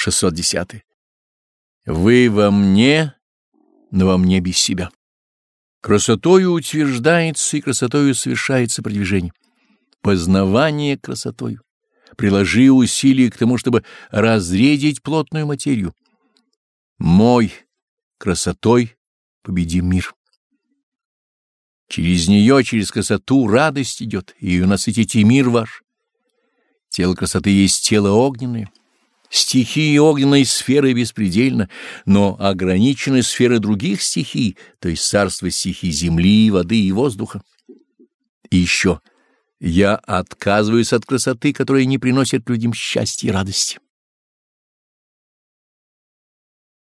610. Вы во мне, но во мне без себя. Красотою утверждается и красотою совершается продвижение. Познавание красотою. Приложи усилия к тому, чтобы разредить плотную материю. Мой красотой победим мир. Через нее, через красоту радость идет, и ее насытите мир ваш. Тело красоты есть тело огненное. Стихии огненной сферы беспредельно, но ограничены сферы других стихий, то есть царство стихий земли, воды и воздуха. И еще, я отказываюсь от красоты, которая не приносит людям счастья и радости.